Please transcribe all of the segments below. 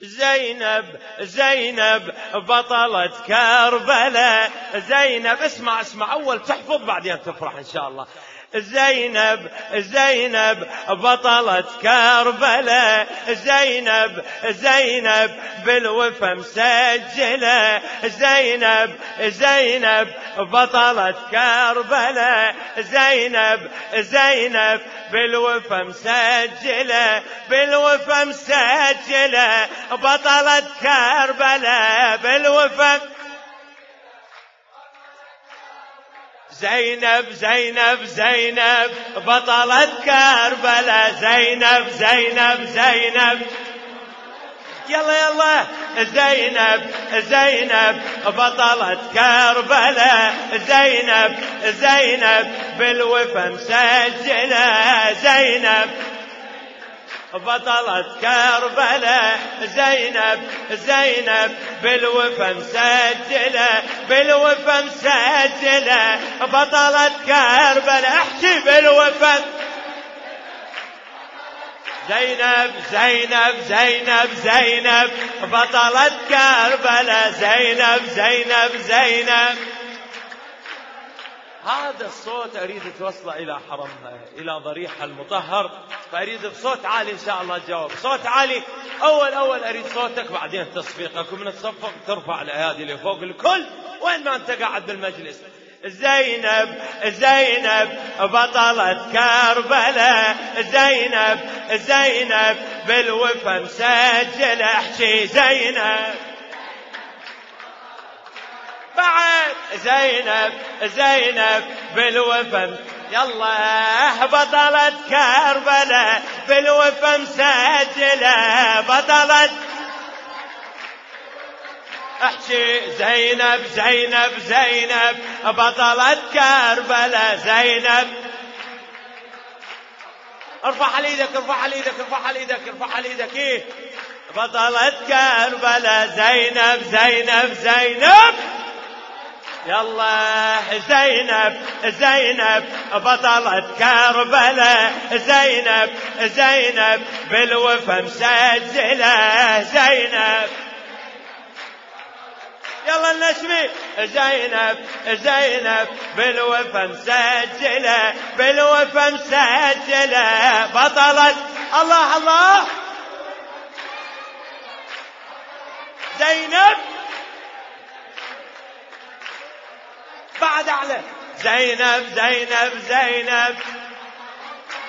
زينب زينب بطلة كربلاء. زينب اسمع اسمع أول تحفظ بعدين تفرح إن شاء الله. زينب زينب بطلة كربلاء زينب زينب بالوفا مسجلة. زينب زينب بطلة كربلاء زينب زينب بالوفا مسجلة. بالوفا مسجلة بطلة كربلاء بالوفا زينب زينب زينب بطلة كربلاء. زينب زينب زينب. يلا يلا. زينب زينب بطلة كربلاء. زينب زينب بالوفا مسجلة. زينب بطلة كربلاء زينب زينب بالوفا مسجلة بالوفا مسجلة بطلة كربلاء احكي بالوفا زينب زينب زينب زينب بطلة كربلاء زينب زينب زينب. هذا الصوت أريد توصله إلى حرمها إلى ضريحها المطهر فأريد بصوت عالي إن شاء الله تجاوب. صوت عالي. أول أول أريد صوتك بعدين تصفيقك ومن تصفق ترفع الأيادي لفوق الكل. وين ما أنت قاعد بالمجلس. زينب زينب بطلة كربلاء زينب زينب بالوفا مسجلة. احكي زينب. بعد. زينب زينب بالوفا يلا بطلت كربلاء بالوفا مسجلة بطلت. احكي. زينب زينب زينب. بطلت كربلاء زينب. ارفع على إيدك ارفع على إيدك ارفع على إيدك ارفع على إيدك إيه؟ بطلت كربلاء زينب زينب زينب. يلا زينب زينب بطلة كربلاء زينب زينب بالوفا مسجلة. زينب. يلا النشمي زينب زينب بالوفا مسجلة. بالوفا مسجلة. بطلة الله الله. زينب. بعد أعلى. زينب زينب زينب.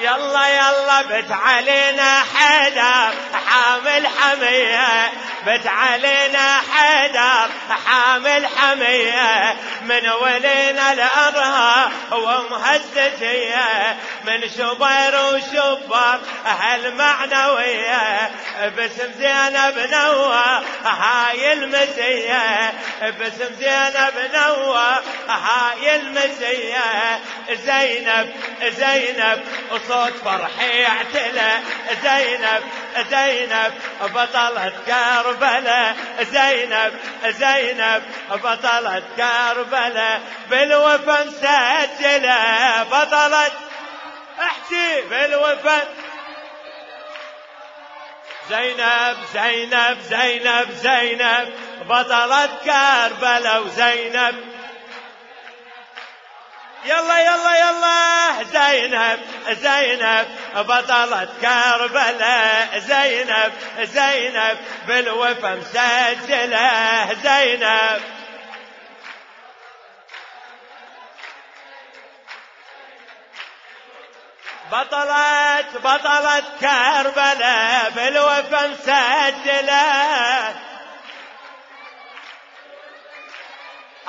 يلا يلا بت علينا حدر حامل حمية. بت علينا حدر حامل حمية. من ولينا الأرها ومهزجية من شبير وشبر هالمعنوية باسم زينب نوى هاي المسية. باسم زينب نوى. هاي المسية زينب زينب صوت فرحي اعتلى زينب زينب بطلة كربلاء زينب زينب بطلة كربلاء بالوفا مسجلة بطلة احكي بالوفا زينب زينب زينب زينب بطلة كربلاء وزينب. يلا يلا يلا زينب زينب بطلة كربلاء زينب زينب بالوفا مسجلة زينب. بطلت بطلت كربلاء بالوفا مسجله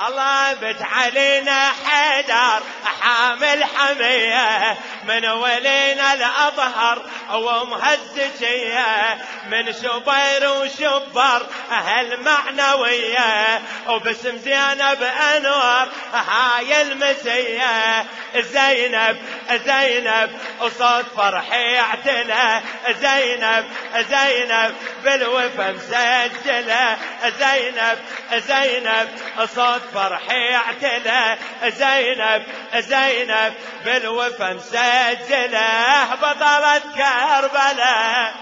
الله بت علينا حدر حامل حمية من ولينا الأظهر ومهزجية من شبير وشبر هالمعنوية. وباسم زينب أنور هاي المسية. زينب زينب وصوت فرحي اعتلى. زينب زينب بالوفا مسجلة. زينب زينب صوت فرحي اعتلى. زينب زينب بالوفا مسجلة. بطلة كربلاء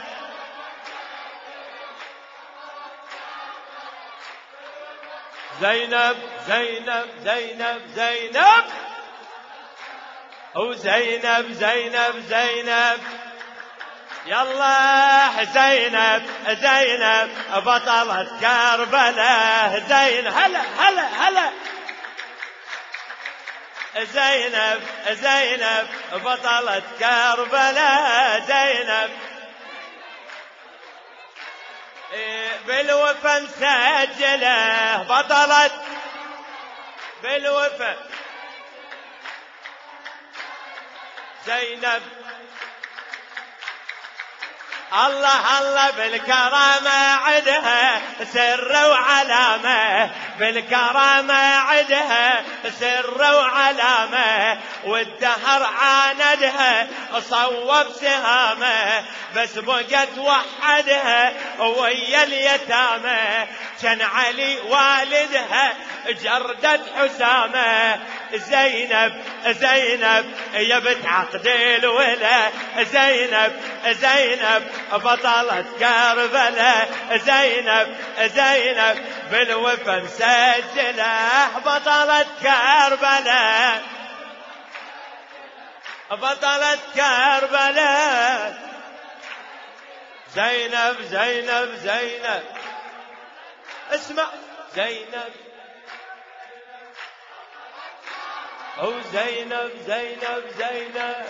زينب زينب زينب زينب. وزينب زينب زينب يلا زينب زينب بطلة كربلاء زين هلا هلا هلا. زينب زينب بطلة كربلاء زينب. بالوفا مسجلة بطلت. بالوفا. زينب. الله الله بالكرامة عدها سر وعلامة. بالكرامة عدها سر وعلامة. والدهر عاندها صوب سهامة. بس بقت وحدها ويا اليتامى. كان علي والدها جردت حسامة. زينب زينب يا بنت عقد الولا زينب زينب بطلت كربلاء زينب زينب بالوفا مسجلة بطلت كربلاء بطلت كربلاء زينب زينب زينب. اسمع. زينب. زينب زينب زينب.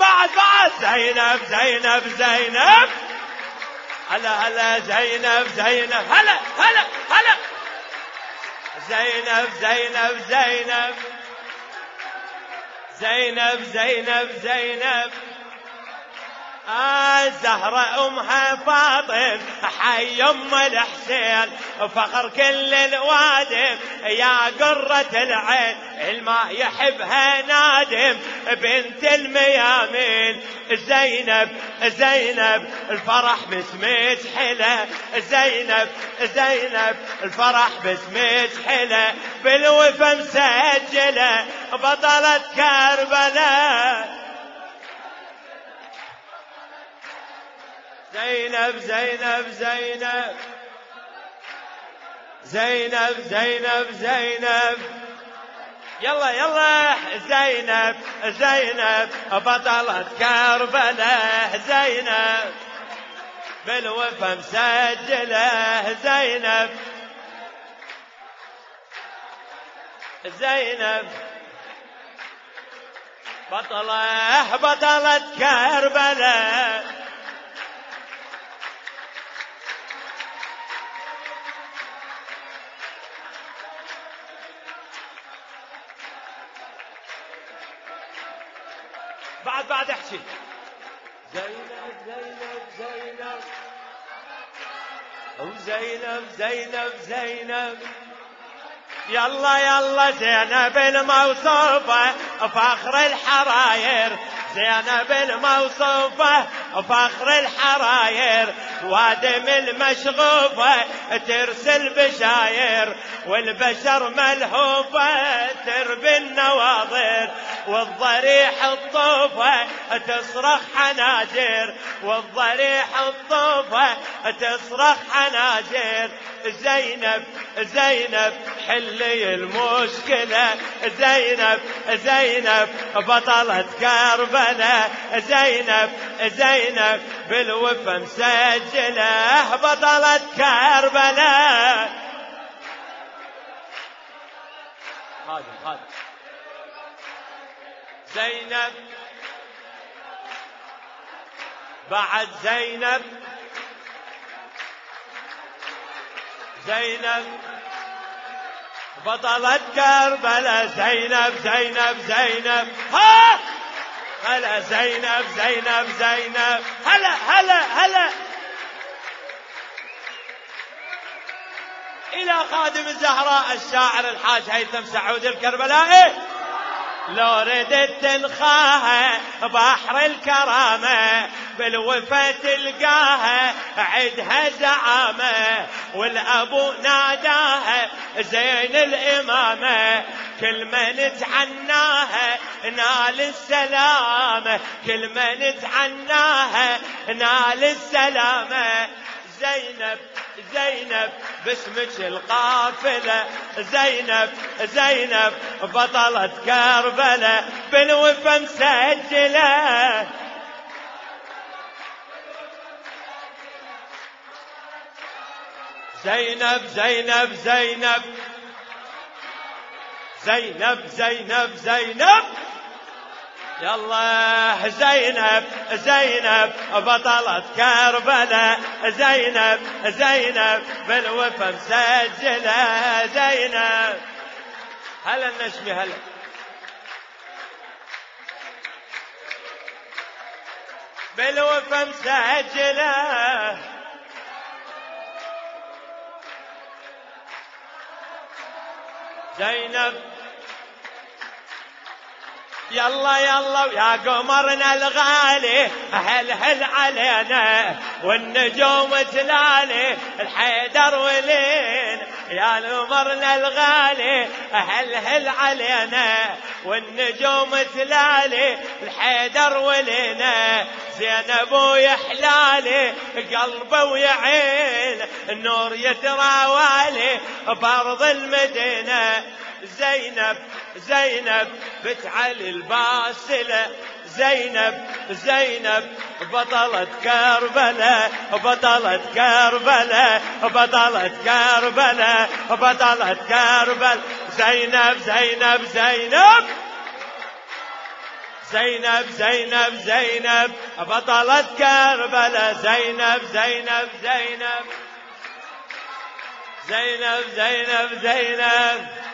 بعد بعد. زينب زينب زينب. هلا هلا. زينب زينب. هلا هلا هلا. زينب زينب زينب. زينب زينب زينب. آه زهرة أمها فاطم حي أم الحسين. فخر كل الوادم. يا قرة العين الما يحبها نادم. بنت الميامين زينب زينب الفرح بسميت حلا زينب زينب الفرح بسميت حلا بالوفا مسجلة بطلت كربلاء زينب زينب زينب. زينب زينب زينب. يلا يلا زينب زينب بطلت كربلاء زينب. بالوفا مسجلة زينب. زينب. بطلة بطلت كربلاء بعد بعد احكي. زينب زينب زينب. أو زينب زينب زينب. يلا يلا زينب الموصوفة فخر الحراير. زينب الموصوفة فخر الحراير. وادم المشغوفة ترسل بشاير. والبشر ملهوفة تربي النواظر. والضريح الطوفة تصرخ حناجر والضريح الطوفة تصرخ حناجر زينب زينب حلي المشكلة. زينب زينب بطلة كربلاء زينب زينب بالوفا مسجلة. بطلة كربلاء خادم خادم. زينب. بعد زينب. زينب. بطلت كربلاء. زينب زينب زينب. ها! هلا زينب زينب زينب. هلا هلا هلا. إلى خادم الزهراء الشاعر الحاج هيثم سعود الكربلائي. لو ردت تلقاها بحر الكرامة بالوفا تلقاها عدها زعامة والأبو ناداها زين الإمامة كل من تعناها نال السلامة. كل من تعناها نال السلامة. زينب زينب باسمك القافلة. زينب زينب بطلة كربلاء بالوفا مسجلة. زينب زينب زينب. زينب زينب زينب. يلا زينب زينب بطلة كربلاء زينب زينب بالوفا مسجلة. زينب هلا النشمي هلا؟ بالوفا مسجلة. زينب يلا يلا يا قمرنا الغالي هل هل علينا؟ والنجوم تلالي الحيدر ولين. يا قمرنا الغالي هل هل علينا؟ والنجوم تلالي الحيدر ولينا زينب ويحلالي قلبه ويعين. النور يتراوالي بارض المدينة. زينب زينب بنت علي الباسلة. زينب زينب بطلة كربلاء بطلة كربلاء بطلة كربلاء بطلة كربلاء زينب زينب زينب زينب زينب زينب بطلة كربلاء زينب زينب زينب زينب زينب زينب.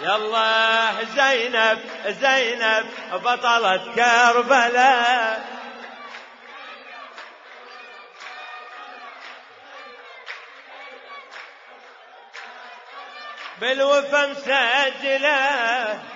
يلا زينب زينب بطلة كربلاء بالوفا مسجلة.